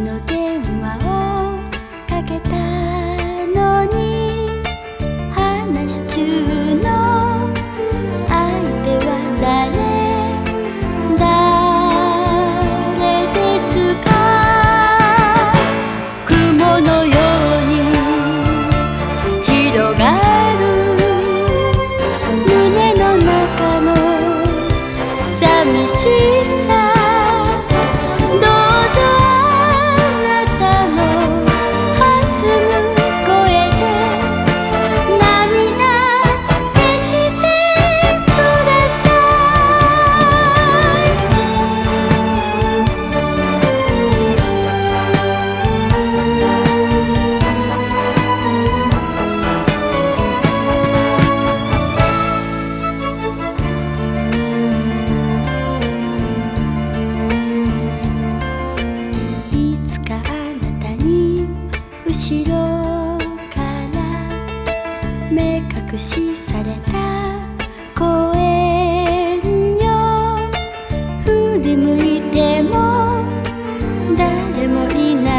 の手目隠しされた。公園よ。振り向いても。誰もいない。